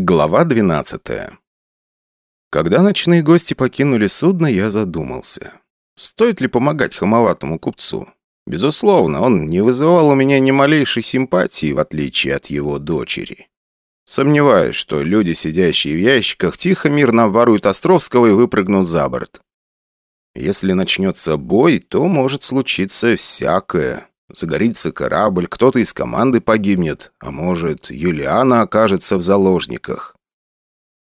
Глава 12 Когда ночные гости покинули судно, я задумался. Стоит ли помогать хамоватому купцу? Безусловно, он не вызывал у меня ни малейшей симпатии, в отличие от его дочери. Сомневаюсь, что люди, сидящие в ящиках, тихо мирно обворуют Островского и выпрыгнут за борт. Если начнется бой, то может случиться всякое. Загорится корабль, кто-то из команды погибнет, а может, Юлиана окажется в заложниках.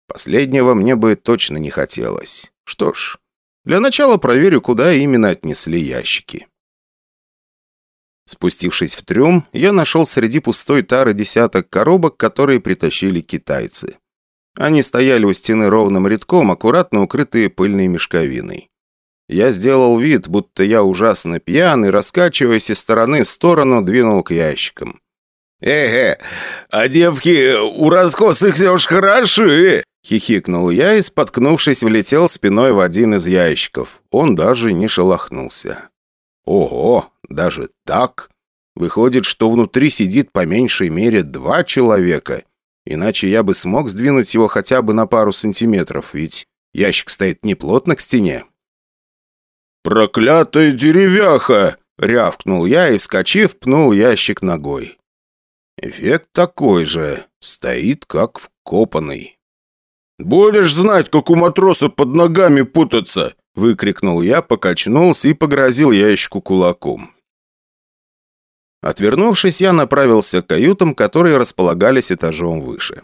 Последнего мне бы точно не хотелось. Что ж, для начала проверю, куда именно отнесли ящики. Спустившись в трюм, я нашел среди пустой тары десяток коробок, которые притащили китайцы. Они стояли у стены ровным рядком, аккуратно укрытые пыльной мешковиной. Я сделал вид, будто я ужасно пьян, и, раскачиваясь из стороны в сторону, двинул к ящикам. «Э-э, а девки у раскосых все ж хороши!» Хихикнул я и, споткнувшись, влетел спиной в один из ящиков. Он даже не шелохнулся. «Ого, даже так? Выходит, что внутри сидит по меньшей мере два человека. Иначе я бы смог сдвинуть его хотя бы на пару сантиметров, ведь ящик стоит неплотно к стене». «Проклятая деревяха!» — рявкнул я и, вскочив, пнул ящик ногой. Эффект такой же, стоит как вкопанный. «Будешь знать, как у матроса под ногами путаться!» — выкрикнул я, покачнулся и погрозил ящику кулаком. Отвернувшись, я направился к каютам, которые располагались этажом выше.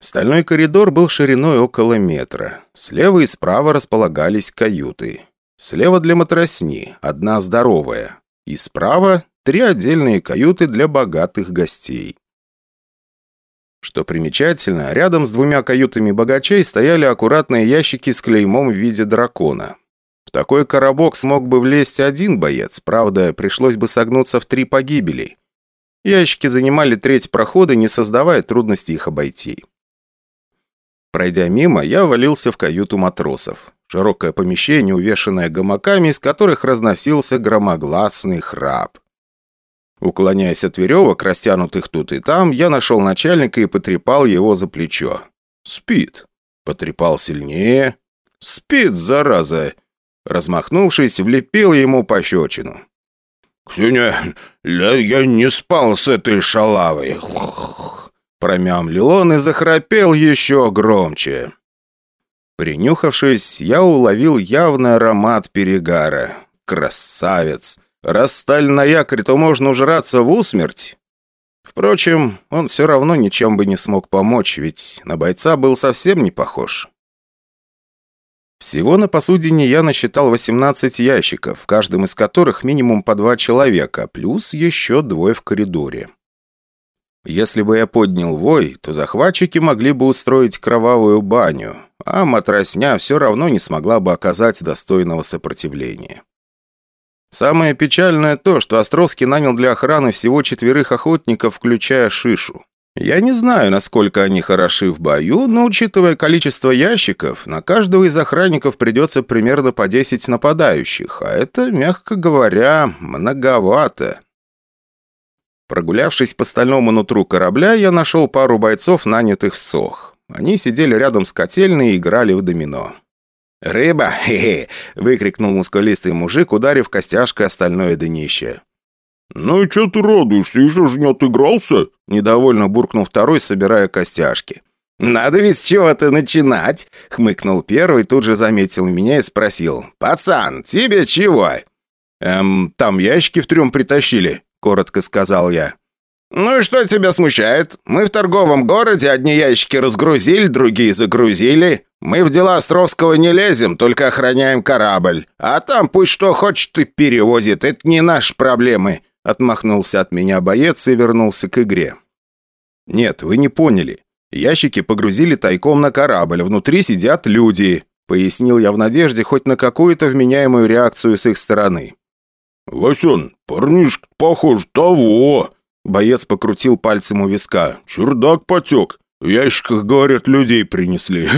Стальной коридор был шириной около метра. Слева и справа располагались каюты. Слева для матросни, одна здоровая. И справа три отдельные каюты для богатых гостей. Что примечательно, рядом с двумя каютами богачей стояли аккуратные ящики с клеймом в виде дракона. В такой коробок смог бы влезть один боец, правда, пришлось бы согнуться в три погибели. Ящики занимали треть прохода, не создавая трудностей их обойти. Пройдя мимо, я валился в каюту матросов. Широкое помещение, увешанное гамаками, из которых разносился громогласный храп. Уклоняясь от веревок, растянутых тут и там, я нашел начальника и потрепал его за плечо. Спит. Потрепал сильнее. Спит, зараза. Размахнувшись, влепил ему пощечину. «Ксюня, я не спал с этой шалавой!» Промямлил он и захрапел еще громче. Принюхавшись, я уловил явный аромат перегара. Красавец! Раз сталь на якорь, то можно ужраться в усмерть. Впрочем, он все равно ничем бы не смог помочь, ведь на бойца был совсем не похож. Всего на посудине я насчитал 18 ящиков, в каждом из которых минимум по два человека, плюс еще двое в коридоре. Если бы я поднял вой, то захватчики могли бы устроить кровавую баню, а матросня все равно не смогла бы оказать достойного сопротивления. Самое печальное то, что Островский нанял для охраны всего четверых охотников, включая Шишу. Я не знаю, насколько они хороши в бою, но учитывая количество ящиков, на каждого из охранников придется примерно по 10 нападающих, а это, мягко говоря, многовато. Прогулявшись по стальному нутру корабля, я нашел пару бойцов, нанятых в СОХ. Они сидели рядом с котельной и играли в домино. «Рыба! Хе-хе!» — выкрикнул мускулистый мужик, ударив костяшкой остальное днище. «Ну и чё ты радуешься? Еще же не отыгрался?» — недовольно буркнул второй, собирая костяшки. «Надо ведь с чего-то начинать!» — хмыкнул первый, тут же заметил меня и спросил. «Пацан, тебе чего?» «Эм, там ящики в трюм притащили», — коротко сказал я. «Ну и что тебя смущает? Мы в торговом городе одни ящики разгрузили, другие загрузили. Мы в дела Островского не лезем, только охраняем корабль. А там пусть что хочет и перевозит, это не наши проблемы». Отмахнулся от меня боец и вернулся к игре. «Нет, вы не поняли. Ящики погрузили тайком на корабль, внутри сидят люди», пояснил я в надежде хоть на какую-то вменяемую реакцию с их стороны. «Васян, парнишка похож того!» Боец покрутил пальцем у виска. «Чердак потек. В ящиках, говорят, людей принесли».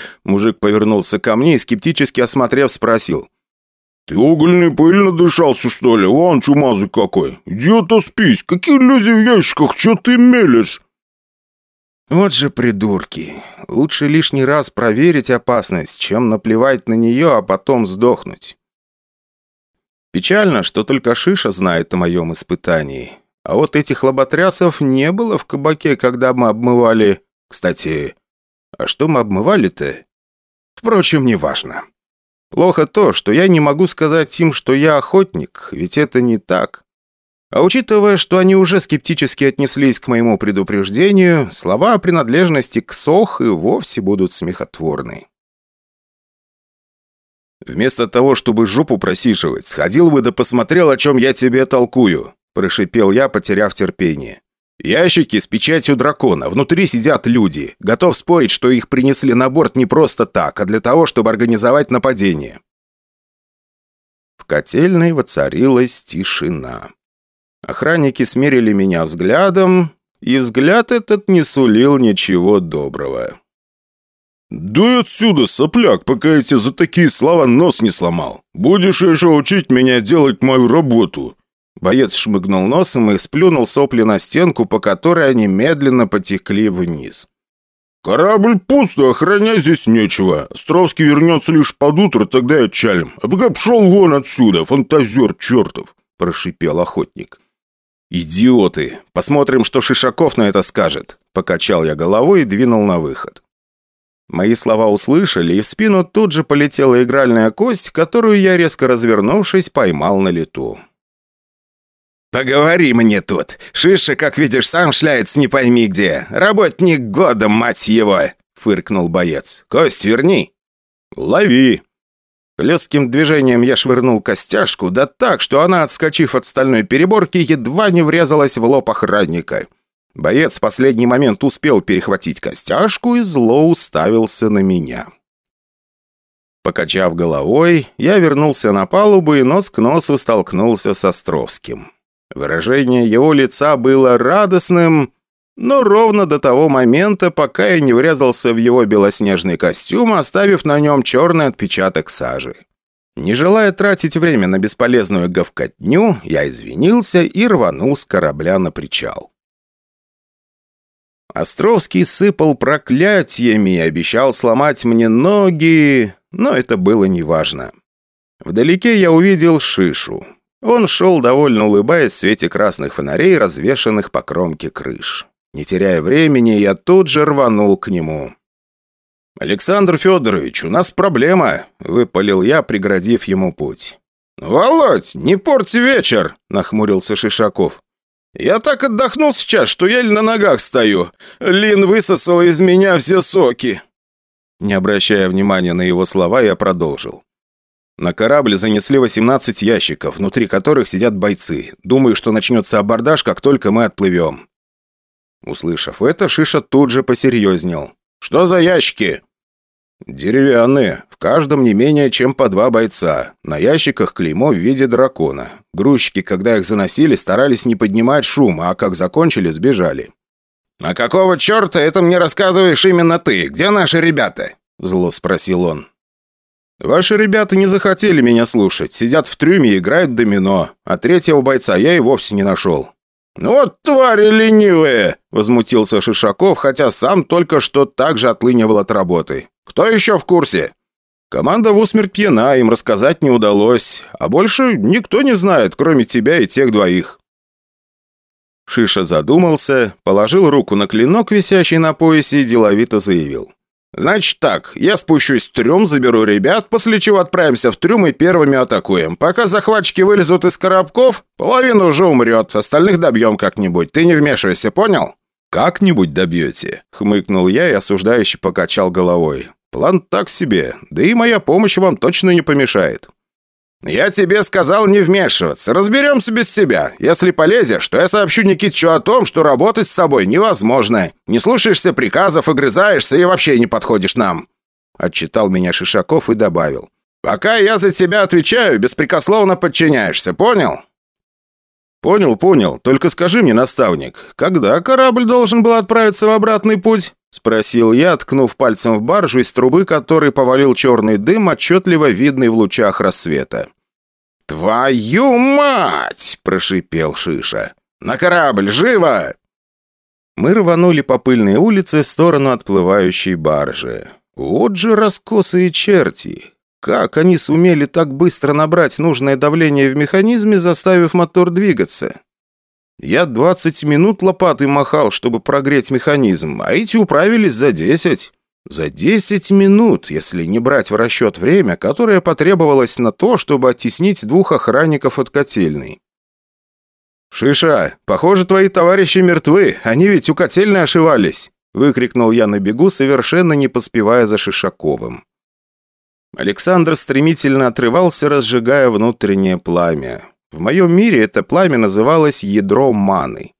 Мужик повернулся ко мне и, скептически осмотрев, спросил. «Ты угольной пыль надышался, что ли? Вон чумазый какой. Иди отоспись. Какие люди в ящиках? Че ты мелешь?» Вот же придурки. Лучше лишний раз проверить опасность, чем наплевать на нее, а потом сдохнуть. Печально, что только Шиша знает о моем испытании. А вот этих лоботрясов не было в кабаке, когда мы обмывали... Кстати, а что мы обмывали-то? Впрочем, неважно. Плохо то, что я не могу сказать им, что я охотник, ведь это не так. А учитывая, что они уже скептически отнеслись к моему предупреждению, слова о принадлежности к СОХ и вовсе будут смехотворны. «Вместо того, чтобы жопу просиживать, сходил бы да посмотрел, о чем я тебе толкую», – прошипел я, потеряв терпение. «Ящики с печатью дракона, внутри сидят люди. Готов спорить, что их принесли на борт не просто так, а для того, чтобы организовать нападение». В котельной воцарилась тишина. Охранники смерили меня взглядом, и взгляд этот не сулил ничего доброго. «Дуй отсюда, сопляк, пока я тебе за такие слова нос не сломал. Будешь еще учить меня делать мою работу». Боец шмыгнул носом и сплюнул сопли на стенку, по которой они медленно потекли вниз. «Корабль пусто, охранять здесь нечего. Островский вернется лишь под утро, тогда и отчалим. А пока пшел вон отсюда, фантазер чертов!» – прошипел охотник. «Идиоты! Посмотрим, что Шишаков на это скажет!» Покачал я головой и двинул на выход. Мои слова услышали, и в спину тут же полетела игральная кость, которую я, резко развернувшись, поймал на лету. «Поговори мне тут. Шиша, как видишь, сам шляется не пойми где. Работник года, мать его!» — фыркнул боец. «Кость верни!» «Лови!» Легким движением я швырнул костяшку, да так, что она, отскочив от стальной переборки, едва не врезалась в лоб охранника. Боец в последний момент успел перехватить костяшку и зло уставился на меня. Покачав головой, я вернулся на палубу и нос к носу столкнулся с Островским. Выражение его лица было радостным, но ровно до того момента, пока я не врезался в его белоснежный костюм, оставив на нем черный отпечаток сажи. Не желая тратить время на бесполезную говкотню, я извинился и рванул с корабля на причал. Островский сыпал проклятиями и обещал сломать мне ноги, но это было неважно. Вдалеке я увидел Шишу. Он шел, довольно улыбаясь в свете красных фонарей, развешанных по кромке крыш. Не теряя времени, я тут же рванул к нему. «Александр Федорович, у нас проблема», — выпалил я, преградив ему путь. «Володь, не порти вечер!» — нахмурился Шишаков. «Я так отдохнул сейчас, что еле на ногах стою. Лин высосала из меня все соки». Не обращая внимания на его слова, я продолжил. На корабль занесли 18 ящиков, внутри которых сидят бойцы. Думаю, что начнется абордаж, как только мы отплывем. Услышав это, Шиша тут же посерьезнел. «Что за ящики?» «Деревянные. В каждом не менее чем по два бойца. На ящиках клеймо в виде дракона. Грузчики, когда их заносили, старались не поднимать шум, а как закончили, сбежали». «А какого черта это мне рассказываешь именно ты? Где наши ребята?» Зло спросил он. «Ваши ребята не захотели меня слушать. Сидят в трюме и играют домино. А третьего бойца я и вовсе не нашел. «Ну «Вот твари ленивые!» – возмутился Шишаков, хотя сам только что так же отлынивал от работы. «Кто еще в курсе?» «Команда в усмерть пьяна, им рассказать не удалось. А больше никто не знает, кроме тебя и тех двоих». Шиша задумался, положил руку на клинок, висящий на поясе, и деловито заявил. «Значит так, я спущусь в трюм, заберу ребят, после чего отправимся в трюм и первыми атакуем. Пока захватчики вылезут из коробков, половина уже умрет, остальных добьем как-нибудь. Ты не вмешивайся, понял?» «Как-нибудь добьете», — хмыкнул я и осуждающе покачал головой. «План так себе, да и моя помощь вам точно не помешает». «Я тебе сказал не вмешиваться. Разберемся без тебя. Если полезешь, то я сообщу Никитичу о том, что работать с тобой невозможно. Не слушаешься приказов, огрызаешься и вообще не подходишь нам». Отчитал меня Шишаков и добавил. «Пока я за тебя отвечаю, беспрекословно подчиняешься, понял?» «Понял, понял. Только скажи мне, наставник, когда корабль должен был отправиться в обратный путь?» Спросил я, ткнув пальцем в баржу, из трубы которой повалил черный дым, отчетливо видный в лучах рассвета. «Твою мать!» – прошипел Шиша. «На корабль, живо!» Мы рванули по пыльной улице в сторону отплывающей баржи. Вот же раскосые черти! Как они сумели так быстро набрать нужное давление в механизме, заставив мотор двигаться? Я 20 минут лопатой махал, чтобы прогреть механизм, а эти управились за 10. За 10 минут, если не брать в расчет время, которое потребовалось на то, чтобы оттеснить двух охранников от котельной. «Шиша, похоже, твои товарищи мертвы, они ведь у котельной ошивались!» выкрикнул я на бегу, совершенно не поспевая за Шишаковым. Александр стремительно отрывался, разжигая внутреннее пламя. В моем мире это пламя называлось ядро маны.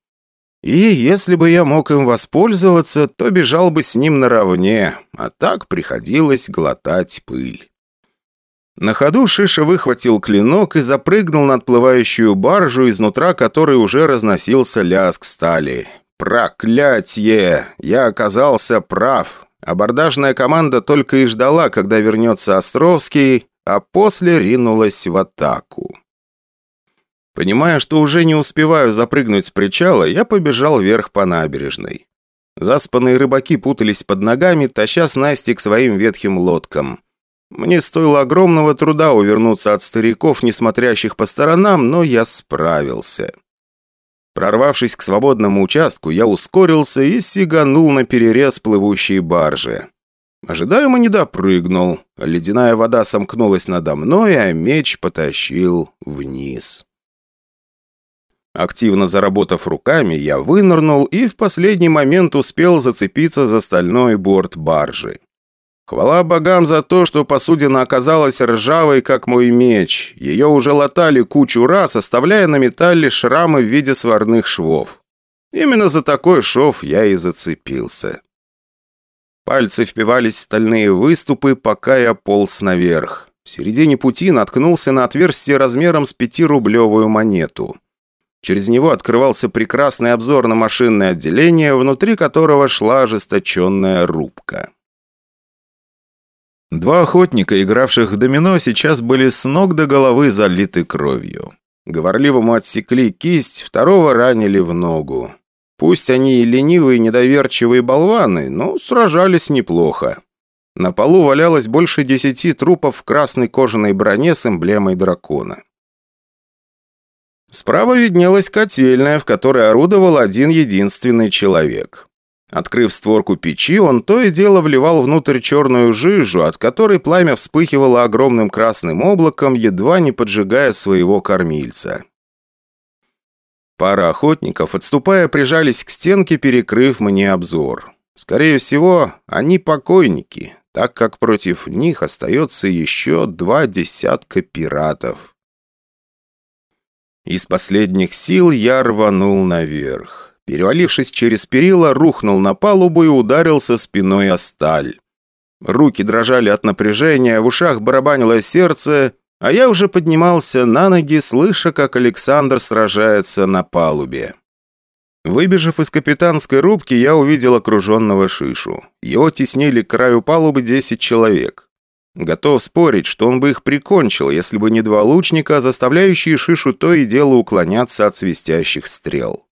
И если бы я мог им воспользоваться, то бежал бы с ним наравне, а так приходилось глотать пыль. На ходу Шиша выхватил клинок и запрыгнул на отплывающую баржу, изнутра которой уже разносился лязг стали. «Проклятье! Я оказался прав. Абордажная команда только и ждала, когда вернется Островский, а после ринулась в атаку. Понимая, что уже не успеваю запрыгнуть с причала, я побежал вверх по набережной. Заспанные рыбаки путались под ногами, таща снасти к своим ветхим лодкам. Мне стоило огромного труда увернуться от стариков, не смотрящих по сторонам, но я справился. Прорвавшись к свободному участку, я ускорился и сиганул на перерез плывущей баржи. Ожидаемо не допрыгнул. Ледяная вода сомкнулась надо мной, а меч потащил вниз. Активно заработав руками, я вынырнул и в последний момент успел зацепиться за стальной борт баржи. Хвала богам за то, что посудина оказалась ржавой, как мой меч. Ее уже латали кучу раз, оставляя на металле шрамы в виде сварных швов. Именно за такой шов я и зацепился. Пальцы впивались в стальные выступы, пока я полз наверх. В середине пути наткнулся на отверстие размером с пятирублевую монету. Через него открывался прекрасный обзор на машинное отделение, внутри которого шла ожесточенная рубка. Два охотника, игравших в домино, сейчас были с ног до головы залиты кровью. Говорливому отсекли кисть, второго ранили в ногу. Пусть они и ленивые, недоверчивые болваны, но сражались неплохо. На полу валялось больше десяти трупов в красной кожаной броне с эмблемой дракона. Справа виднелась котельная, в которой орудовал один единственный человек. Открыв створку печи, он то и дело вливал внутрь черную жижу, от которой пламя вспыхивало огромным красным облаком, едва не поджигая своего кормильца. Пара охотников, отступая, прижались к стенке, перекрыв мне обзор. Скорее всего, они покойники, так как против них остается еще два десятка пиратов. Из последних сил я рванул наверх. Перевалившись через перила, рухнул на палубу и ударился спиной о сталь. Руки дрожали от напряжения, в ушах барабанило сердце, а я уже поднимался на ноги, слыша, как Александр сражается на палубе. Выбежав из капитанской рубки, я увидел окруженного Шишу. Его теснили к краю палубы 10 человек. Готов спорить, что он бы их прикончил, если бы не два лучника, заставляющие Шишу то и дело уклоняться от свистящих стрел.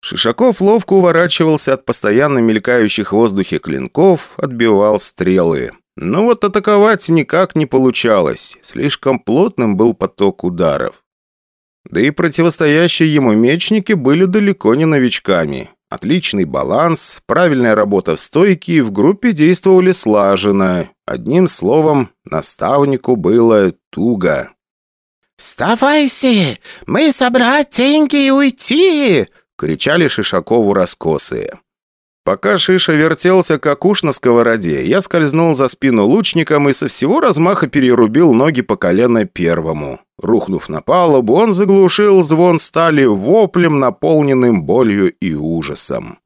Шишаков ловко уворачивался от постоянно мелькающих в воздухе клинков, отбивал стрелы. Но вот атаковать никак не получалось, слишком плотным был поток ударов. Да и противостоящие ему мечники были далеко не новичками. Отличный баланс, правильная работа в стойке и в группе действовали слаженно. Одним словом, наставнику было туго. «Вставайся! Мы собрать деньги и уйти!» — кричали Шишакову раскосые. Пока Шиша вертелся, как уж на сковороде, я скользнул за спину лучником и со всего размаха перерубил ноги по колено первому. Рухнув на палубу, он заглушил звон стали воплем, наполненным болью и ужасом.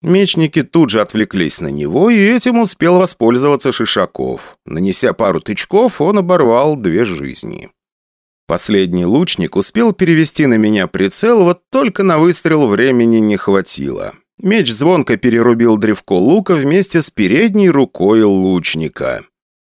Мечники тут же отвлеклись на него, и этим успел воспользоваться Шишаков. Нанеся пару тычков, он оборвал две жизни. Последний лучник успел перевести на меня прицел, вот только на выстрел времени не хватило. Меч звонко перерубил древко лука вместе с передней рукой лучника.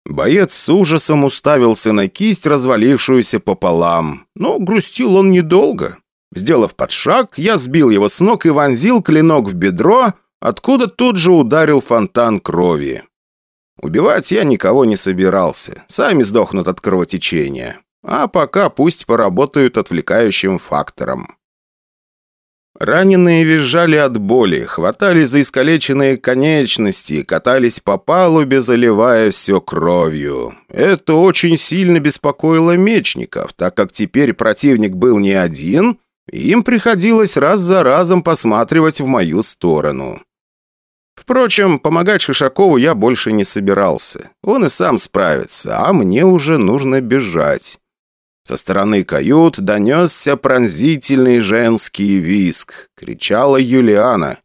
Боец с ужасом уставился на кисть, развалившуюся пополам. Но грустил он недолго. Сделав подшаг, я сбил его с ног и вонзил клинок в бедро, откуда тут же ударил фонтан крови. Убивать я никого не собирался, сами сдохнут от кровотечения. А пока пусть поработают отвлекающим фактором. Раненые визжали от боли, хватали за искалеченные конечности, катались по палубе, заливая все кровью. Это очень сильно беспокоило мечников, так как теперь противник был не один, и им приходилось раз за разом посматривать в мою сторону. Впрочем, помогать Шишакову я больше не собирался. Он и сам справится, а мне уже нужно бежать. Со стороны кают донесся пронзительный женский виск. Кричала Юлиана.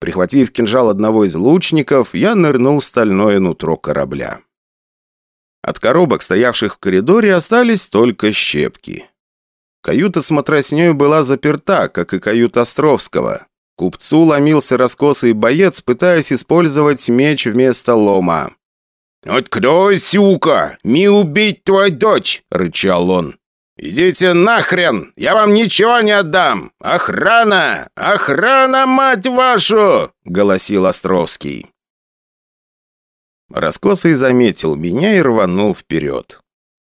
Прихватив кинжал одного из лучников, я нырнул в стальное нутро корабля. От коробок, стоявших в коридоре, остались только щепки. Каюта с матросней была заперта, как и каюта Островского. Купцу ломился раскосый боец, пытаясь использовать меч вместо лома. «Открой, сюка! Ми убить твою дочь!» — рычал он. «Идите нахрен! Я вам ничего не отдам! Охрана! Охрана, мать вашу!» — голосил Островский. Раскосый заметил меня и рванул вперед.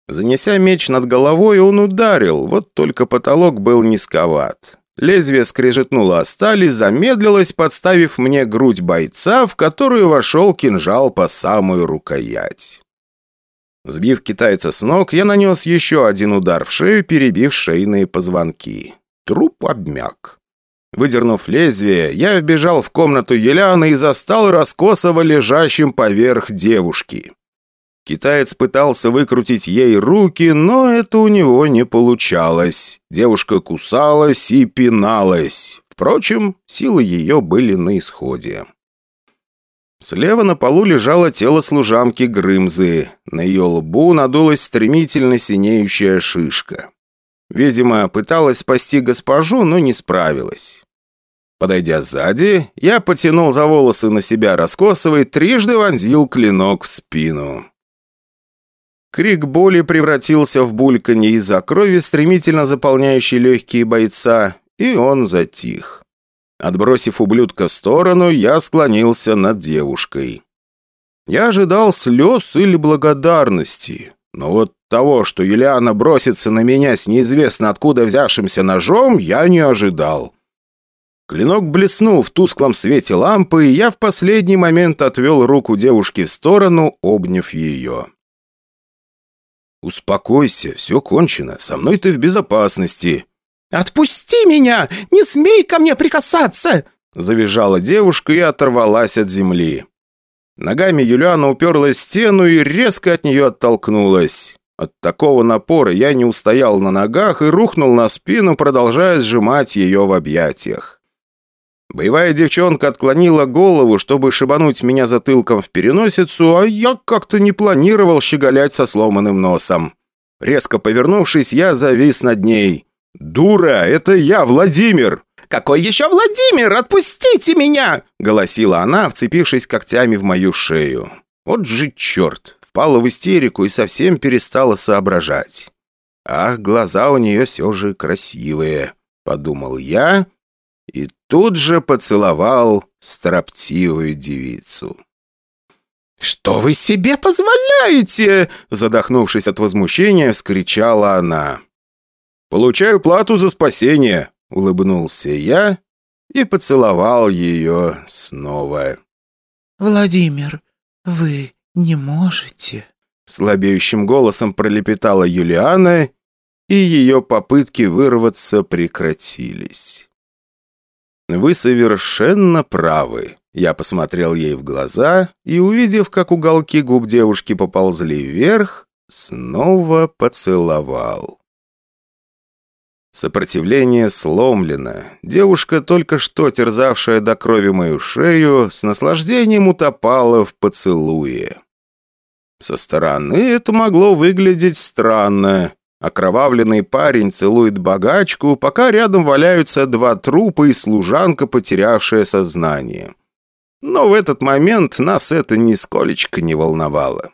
Занеся меч над головой, он ударил, вот только потолок был низковат. Лезвие скрежетнуло о стали, замедлилось, подставив мне грудь бойца, в которую вошел кинжал по самую рукоять. Сбив китайца с ног, я нанес еще один удар в шею, перебив шейные позвонки. Труп обмяк. Выдернув лезвие, я вбежал в комнату Еляны и застал раскосово лежащим поверх девушки. Китаец пытался выкрутить ей руки, но это у него не получалось. Девушка кусалась и пиналась. Впрочем, силы ее были на исходе. Слева на полу лежало тело служанки Грымзы. На ее лбу надулась стремительно синеющая шишка. Видимо, пыталась спасти госпожу, но не справилась. Подойдя сзади, я потянул за волосы на себя раскосовый, трижды вонзил клинок в спину. Крик боли превратился в бульканье из-за крови, стремительно заполняющей легкие бойца, и он затих. Отбросив ублюдка в сторону, я склонился над девушкой. Я ожидал слез или благодарности, но вот того, что Юлиана бросится на меня с неизвестно откуда взявшимся ножом, я не ожидал. Клинок блеснул в тусклом свете лампы, и я в последний момент отвел руку девушки в сторону, обняв ее. «Успокойся, все кончено. Со мной ты в безопасности». «Отпусти меня! Не смей ко мне прикасаться!» Завизжала девушка и оторвалась от земли. Ногами Юлиана уперлась в стену и резко от нее оттолкнулась. От такого напора я не устоял на ногах и рухнул на спину, продолжая сжимать ее в объятиях. Боевая девчонка отклонила голову, чтобы шибануть меня затылком в переносицу, а я как-то не планировал щеголять со сломанным носом. Резко повернувшись, я завис над ней. «Дура, это я, Владимир!» «Какой еще Владимир? Отпустите меня!» — голосила она, вцепившись когтями в мою шею. Вот же черт! Впала в истерику и совсем перестала соображать. «Ах, глаза у нее все же красивые», — подумал я и тут же поцеловал строптивую девицу. «Что вы себе позволяете?» Задохнувшись от возмущения, вскричала она. «Получаю плату за спасение», — улыбнулся я и поцеловал ее снова. «Владимир, вы не можете?» Слабеющим голосом пролепетала Юлиана, и ее попытки вырваться прекратились. «Вы совершенно правы». Я посмотрел ей в глаза и, увидев, как уголки губ девушки поползли вверх, снова поцеловал. Сопротивление сломлено. Девушка, только что терзавшая до крови мою шею, с наслаждением утопала в поцелуе. Со стороны это могло выглядеть странно. Окровавленный парень целует богачку, пока рядом валяются два трупа и служанка, потерявшая сознание. Но в этот момент нас это нисколечко не волновало.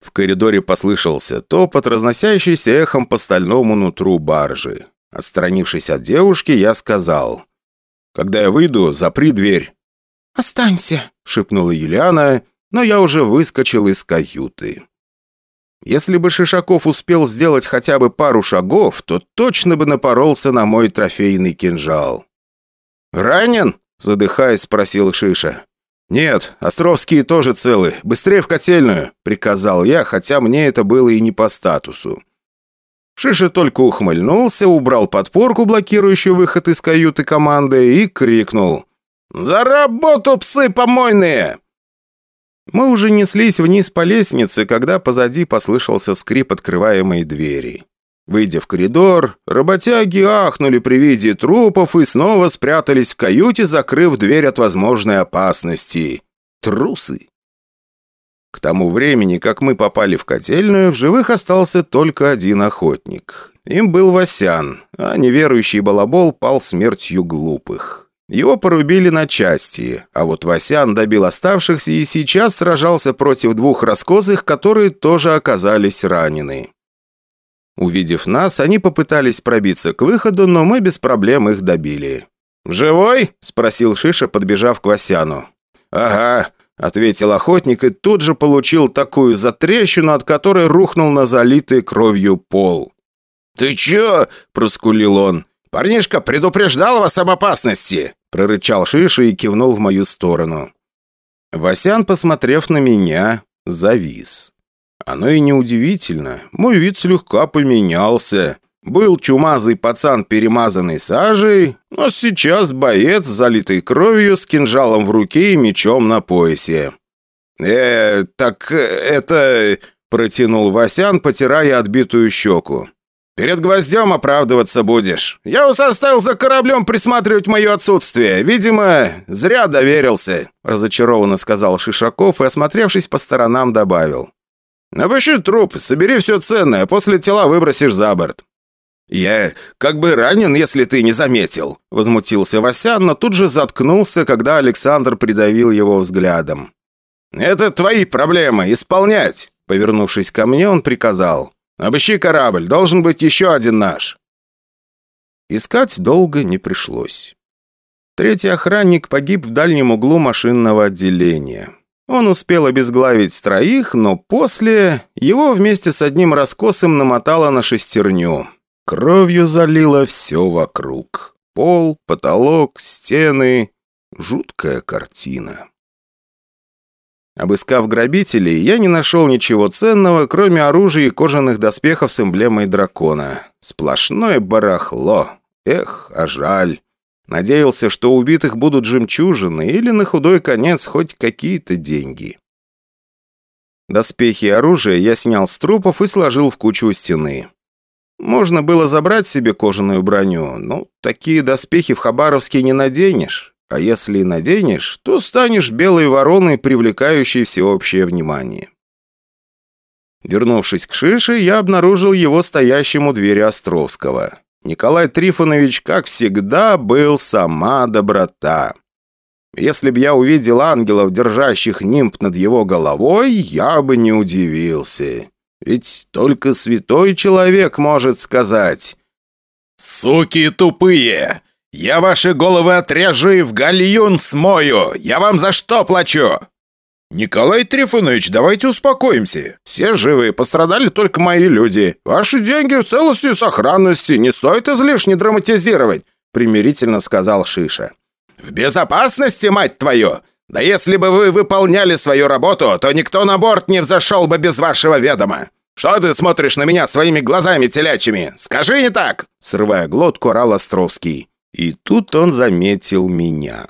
В коридоре послышался топот, разносящийся эхом по стальному нутру баржи. Отстранившись от девушки, я сказал. «Когда я выйду, запри дверь». «Останься», — шепнула Юлиана, но я уже выскочил из каюты. Если бы Шишаков успел сделать хотя бы пару шагов, то точно бы напоролся на мой трофейный кинжал. «Ранен?» – задыхаясь, спросил Шиша. «Нет, Островские тоже целы. Быстрее в котельную!» – приказал я, хотя мне это было и не по статусу. Шиша только ухмыльнулся, убрал подпорку, блокирующую выход из каюты команды, и крикнул. «За работу, псы помойные!» Мы уже неслись вниз по лестнице, когда позади послышался скрип открываемой двери. Выйдя в коридор, работяги ахнули при виде трупов и снова спрятались в каюте, закрыв дверь от возможной опасности. Трусы. К тому времени, как мы попали в котельную, в живых остался только один охотник. Им был Васян, а неверующий балабол пал смертью глупых. Его порубили на части, а вот Васян добил оставшихся и сейчас сражался против двух раскозых, которые тоже оказались ранены. Увидев нас, они попытались пробиться к выходу, но мы без проблем их добили. «Живой?» – спросил Шиша, подбежав к Васяну. «Ага», – ответил охотник и тут же получил такую затрещину, от которой рухнул на залитый кровью пол. «Ты чё?» – проскулил он. «Парнишка предупреждал вас об опасности!» – прорычал Шиша и кивнул в мою сторону. Васян, посмотрев на меня, завис. Оно и неудивительно. Мой вид слегка поменялся. Был чумазый пацан, перемазанный сажей, но сейчас боец, залитый кровью, с кинжалом в руке и мечом на поясе. «Э, так это...» – протянул Васян, потирая отбитую щеку. «Перед гвоздем оправдываться будешь. Я вас оставил за кораблем присматривать мое отсутствие. Видимо, зря доверился», – разочарованно сказал Шишаков и, осмотревшись по сторонам, добавил. «Обыщи труп, собери все ценное, после тела выбросишь за борт». «Я как бы ранен, если ты не заметил», – возмутился Васян, но тут же заткнулся, когда Александр придавил его взглядом. «Это твои проблемы, исполнять!» Повернувшись ко мне, он приказал. «Обыщи корабль, должен быть еще один наш». Искать долго не пришлось. Третий охранник погиб в дальнем углу машинного отделения. Он успел обезглавить троих, но после его вместе с одним раскосом намотало на шестерню. Кровью залило все вокруг. Пол, потолок, стены. Жуткая картина. Обыскав грабителей, я не нашел ничего ценного, кроме оружия и кожаных доспехов с эмблемой дракона. Сплошное барахло. Эх, а жаль. Надеялся, что убитых будут жемчужины или на худой конец хоть какие-то деньги. Доспехи и оружие я снял с трупов и сложил в кучу у стены. Можно было забрать себе кожаную броню, но такие доспехи в Хабаровске не наденешь. А если и наденешь, то станешь белой вороной, привлекающей всеобщее внимание. Вернувшись к Шише, я обнаружил его стоящим у двери Островского. Николай Трифонович, как всегда, был сама доброта. Если б я увидел ангелов, держащих нимб над его головой, я бы не удивился. Ведь только святой человек может сказать «Суки тупые! «Я ваши головы отрежу и в гальюн смою! Я вам за что плачу?» «Николай Трифонович, давайте успокоимся. Все живы, пострадали только мои люди. Ваши деньги в целости и сохранности, не стоит излишне драматизировать», примирительно сказал Шиша. «В безопасности, мать твою! Да если бы вы выполняли свою работу, то никто на борт не взошел бы без вашего ведома. Что ты смотришь на меня своими глазами телячьими? Скажи не так!» Срывая глотку, орал Островский. И тут он заметил меня.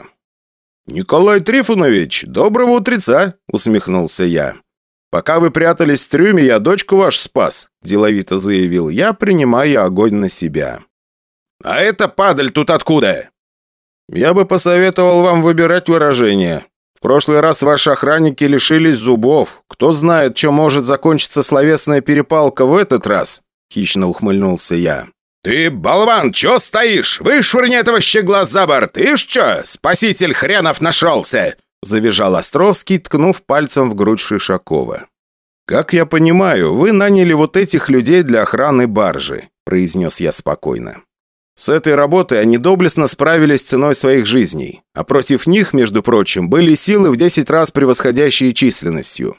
«Николай Трифонович, доброго утреца!» – усмехнулся я. «Пока вы прятались в трюме, я дочку вашу спас», – деловито заявил я, принимая огонь на себя. «А эта падаль тут откуда?» «Я бы посоветовал вам выбирать выражение. В прошлый раз ваши охранники лишились зубов. Кто знает, чем может закончиться словесная перепалка в этот раз?» – хищно ухмыльнулся я. «Ты, болван, чё стоишь? Вышвырни этого щегла за борт! Ишь чё, спаситель хренов нашелся!» Завизжал Островский, ткнув пальцем в грудь Шишакова. «Как я понимаю, вы наняли вот этих людей для охраны баржи», – произнес я спокойно. «С этой работой они доблестно справились ценой своих жизней, а против них, между прочим, были силы в 10 раз превосходящие численностью.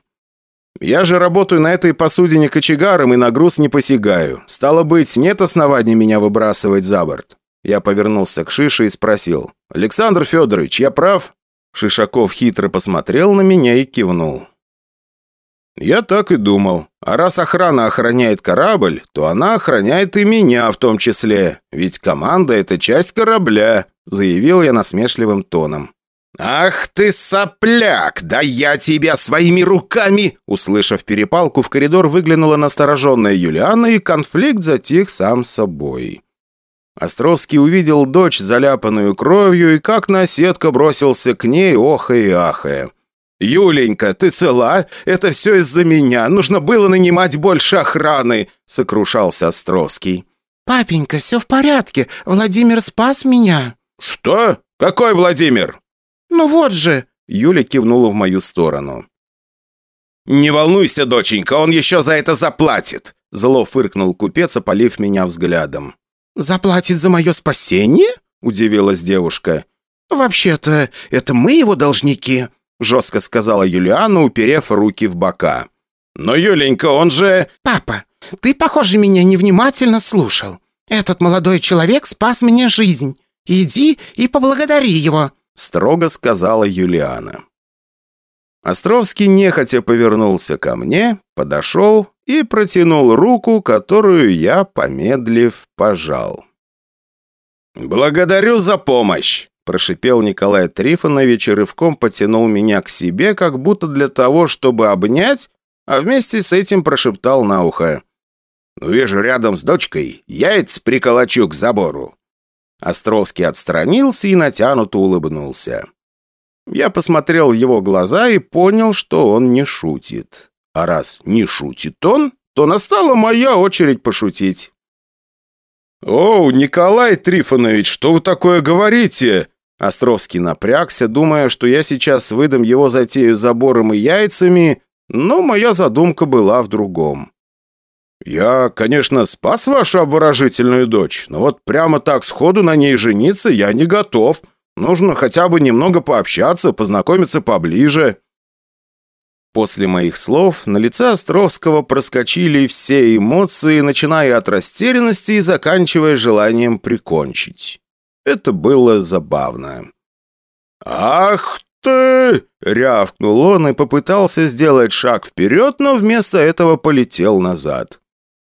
Я же работаю на этой посудине кочегаром и на груз не посягаю. Стало быть, нет оснований меня выбрасывать за борт». Я повернулся к Шише и спросил. «Александр Федорович, я прав?» Шишаков хитро посмотрел на меня и кивнул. «Я так и думал. А раз охрана охраняет корабль, то она охраняет и меня в том числе. Ведь команда – это часть корабля», – заявил я насмешливым тоном. «Ах ты сопляк! Да я тебя своими руками!» Услышав перепалку, в коридор выглянула настороженная Юлиана, и конфликт затих сам собой. Островский увидел дочь, заляпанную кровью, и как наседка бросился к ней, охая и ахая. «Юленька, ты цела? Это все из-за меня. Нужно было нанимать больше охраны!» — сокрушался Островский. «Папенька, все в порядке. Владимир спас меня». «Что? Какой Владимир?» «Ну вот же!» — Юля кивнула в мою сторону. «Не волнуйся, доченька, он еще за это заплатит!» Зло фыркнул купец, опалив меня взглядом. «Заплатит за мое спасение?» — удивилась девушка. «Вообще-то, это мы его должники», — жестко сказала Юлиана, уперев руки в бока. «Но, Юленька, он же...» «Папа, ты, похоже, меня невнимательно слушал. Этот молодой человек спас мне жизнь. Иди и поблагодари его», — строго сказала Юлиана. Островский нехотя повернулся ко мне, подошел и протянул руку, которую я, помедлив, пожал. «Благодарю за помощь!» Прошипел Николай Трифонович и рывком потянул меня к себе, как будто для того, чтобы обнять, а вместе с этим прошептал на ухо. «Увижу рядом с дочкой, яйц приколочу к забору». Островский отстранился и натянуто улыбнулся. Я посмотрел в его глаза и понял, что он не шутит. А раз не шутит он, то настала моя очередь пошутить. «О, Николай Трифонович, что вы такое говорите?» Островский напрягся, думая, что я сейчас выдам его затею забором и яйцами, но моя задумка была в другом. «Я, конечно, спас вашу обворожительную дочь, но вот прямо так сходу на ней жениться я не готов. Нужно хотя бы немного пообщаться, познакомиться поближе». После моих слов на лице Островского проскочили все эмоции, начиная от растерянности и заканчивая желанием прикончить. Это было забавно. «Ах ты!» — рявкнул он и попытался сделать шаг вперед, но вместо этого полетел назад.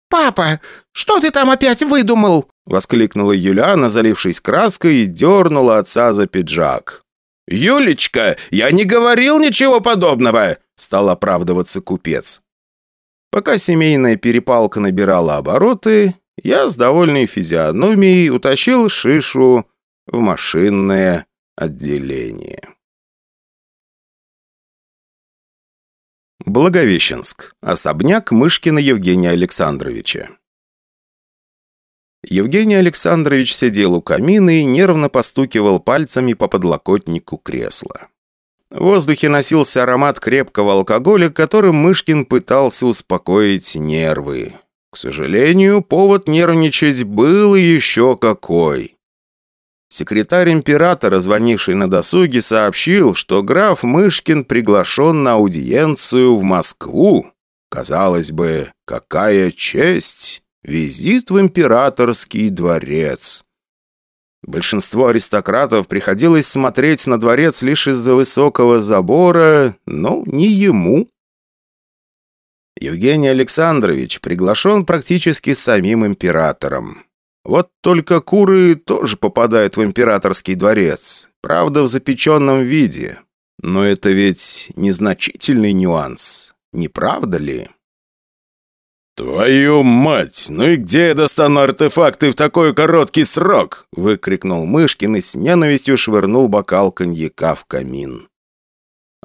«Папа, что ты там опять выдумал?» — воскликнула Юлиана, залившись краской, и дернула отца за пиджак. «Юлечка, я не говорил ничего подобного!» — стал оправдываться купец. Пока семейная перепалка набирала обороты, я с довольной физиономией утащил шишу в машинное отделение. Благовещенск. Особняк Мышкина Евгения Александровича. Евгений Александрович сидел у камина и нервно постукивал пальцами по подлокотнику кресла. В воздухе носился аромат крепкого алкоголя, которым Мышкин пытался успокоить нервы. К сожалению, повод нервничать был еще какой. Секретарь императора, звонивший на досуге, сообщил, что граф Мышкин приглашен на аудиенцию в Москву. Казалось бы, какая честь! Визит в императорский дворец. Большинство аристократов приходилось смотреть на дворец лишь из-за высокого забора, но не ему. Евгений Александрович приглашен практически самим императором. Вот только куры тоже попадают в императорский дворец, правда в запеченном виде. Но это ведь незначительный нюанс, не правда ли? «Твою мать! Ну и где я достану артефакты в такой короткий срок?» выкрикнул Мышкин и с ненавистью швырнул бокал коньяка в камин.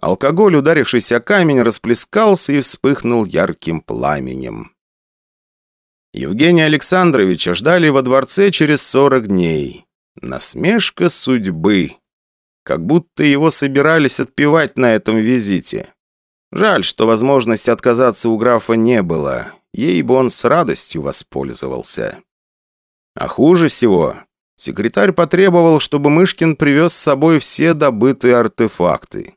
Алкоголь, ударившийся камень, расплескался и вспыхнул ярким пламенем. Евгения Александровича ждали во дворце через сорок дней. Насмешка судьбы. Как будто его собирались отпевать на этом визите. Жаль, что возможности отказаться у графа не было. Ей бы он с радостью воспользовался. А хуже всего, секретарь потребовал, чтобы Мышкин привез с собой все добытые артефакты.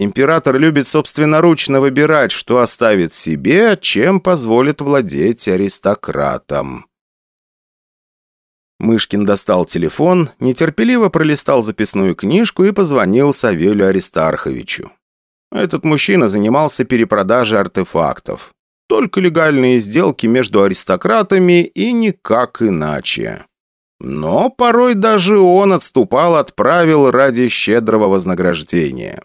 Император любит собственноручно выбирать, что оставит себе, чем позволит владеть аристократам. Мышкин достал телефон, нетерпеливо пролистал записную книжку и позвонил Савелю Аристарховичу. Этот мужчина занимался перепродажей артефактов. Только легальные сделки между аристократами и никак иначе. Но порой даже он отступал от правил ради щедрого вознаграждения.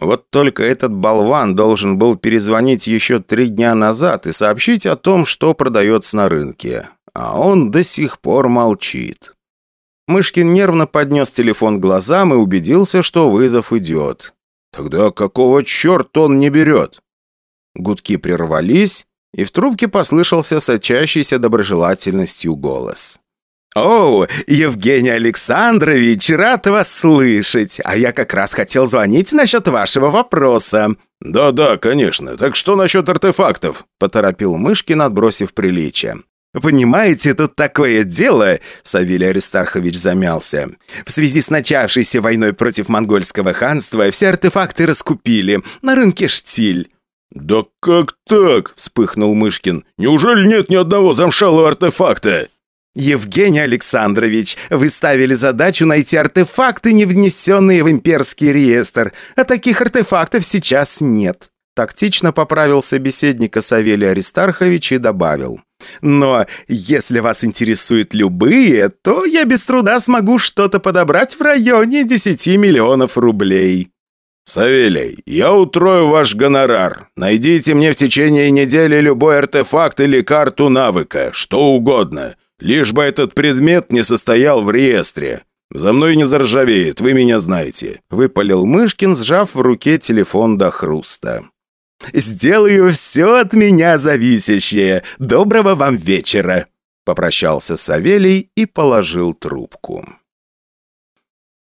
Вот только этот болван должен был перезвонить еще три дня назад и сообщить о том, что продается на рынке. А он до сих пор молчит. Мышкин нервно поднес телефон глазам и убедился, что вызов идет. Тогда какого черта он не берет? Гудки прервались, и в трубке послышался сочащийся доброжелательностью голос. «О, Евгений Александрович, рад вас слышать. А я как раз хотел звонить насчет вашего вопроса». «Да-да, конечно. Так что насчет артефактов?» – поторопил Мышкин, отбросив приличие. «Понимаете, тут такое дело...» — Савелий Аристархович замялся. «В связи с начавшейся войной против монгольского ханства все артефакты раскупили на рынке Штиль». «Да как так?» — вспыхнул Мышкин. «Неужели нет ни одного замшалого артефакта?» «Евгений Александрович, вы ставили задачу найти артефакты, не внесенные в имперский реестр, а таких артефактов сейчас нет». Тактично поправил собеседника Савелий Аристархович и добавил. «Но если вас интересуют любые, то я без труда смогу что-то подобрать в районе 10 миллионов рублей». «Савелий, я утрою ваш гонорар. Найдите мне в течение недели любой артефакт или карту навыка, что угодно. Лишь бы этот предмет не состоял в реестре. За мной не заржавеет, вы меня знаете», — выпалил Мышкин, сжав в руке телефон до хруста. «Сделаю все от меня зависящее. Доброго вам вечера!» Попрощался Савелий и положил трубку.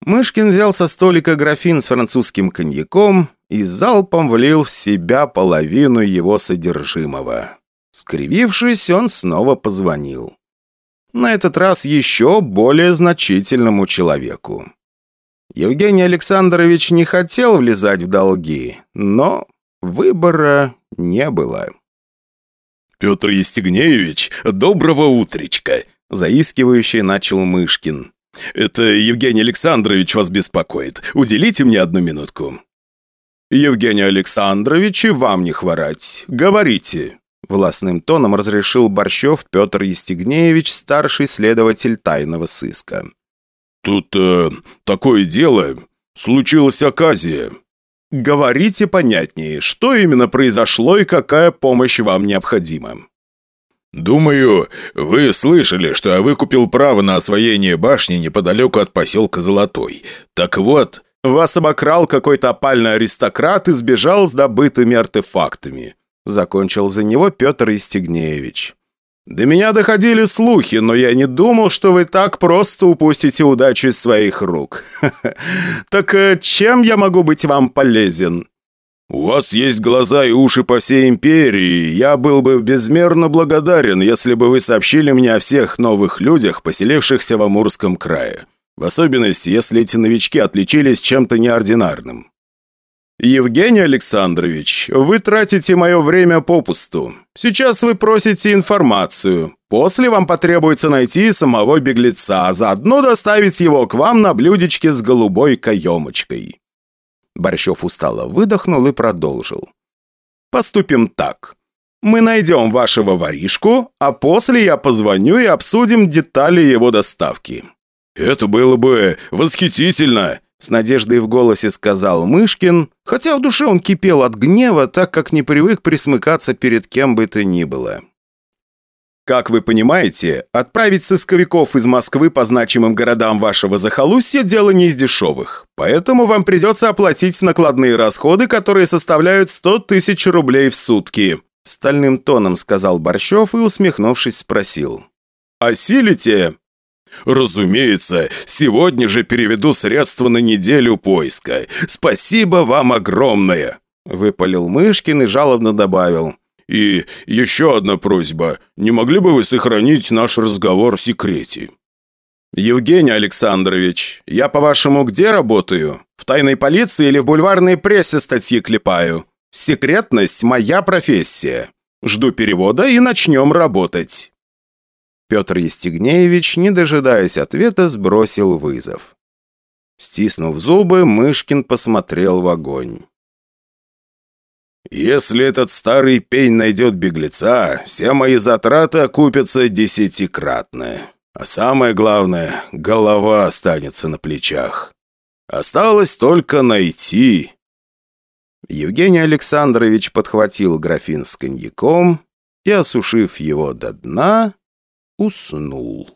Мышкин взял со столика графин с французским коньяком и залпом влил в себя половину его содержимого. Скривившись, он снова позвонил. На этот раз еще более значительному человеку. Евгений Александрович не хотел влезать в долги, но выбора не было. «Петр Естегнеевич, доброго утречка!» заискивающий начал Мышкин. «Это Евгений Александрович вас беспокоит. Уделите мне одну минутку». «Евгений Александрович, и вам не хворать. Говорите». Властным тоном разрешил Борщев Петр Естегнеевич, старший следователь тайного сыска. «Тут э, такое дело. Случилась оказия». «Говорите понятнее, что именно произошло и какая помощь вам необходима?» «Думаю, вы слышали, что я выкупил право на освоение башни неподалеку от поселка Золотой. Так вот, вас обокрал какой-то опальный аристократ и сбежал с добытыми артефактами», закончил за него Петр Истегнеевич. «До меня доходили слухи, но я не думал, что вы так просто упустите удачу из своих рук. Так э, чем я могу быть вам полезен?» «У вас есть глаза и уши по всей империи. Я был бы безмерно благодарен, если бы вы сообщили мне о всех новых людях, поселившихся в Амурском крае. В особенности, если эти новички отличились чем-то неординарным». «Евгений Александрович, вы тратите мое время попусту. Сейчас вы просите информацию. После вам потребуется найти самого беглеца, а заодно доставить его к вам на блюдечке с голубой каемочкой». Борщев устало выдохнул и продолжил. «Поступим так. Мы найдем вашего воришку, а после я позвоню и обсудим детали его доставки». «Это было бы восхитительно!» С надеждой в голосе сказал Мышкин, хотя в душе он кипел от гнева, так как не привык присмыкаться перед кем бы то ни было. Как вы понимаете, отправить сысковиков из Москвы по значимым городам вашего захолустья – дело не из дешевых. Поэтому вам придется оплатить накладные расходы, которые составляют 100 тысяч рублей в сутки. Стальным тоном сказал Борщев и, усмехнувшись, спросил. «Осилите?» «Разумеется, сегодня же переведу средства на неделю поиска. Спасибо вам огромное!» Выпалил Мышкин и жалобно добавил. «И еще одна просьба. Не могли бы вы сохранить наш разговор в секрете?» «Евгений Александрович, я, по-вашему, где работаю? В тайной полиции или в бульварной прессе статьи клепаю? Секретность – моя профессия. Жду перевода и начнем работать». Петр Естегнеевич, не дожидаясь ответа, сбросил вызов. Стиснув зубы, Мышкин посмотрел в огонь. «Если этот старый пень найдет беглеца, все мои затраты окупятся десятикратно. А самое главное, голова останется на плечах. Осталось только найти». Евгений Александрович подхватил графин с коньяком и, осушив его до дна, уснул.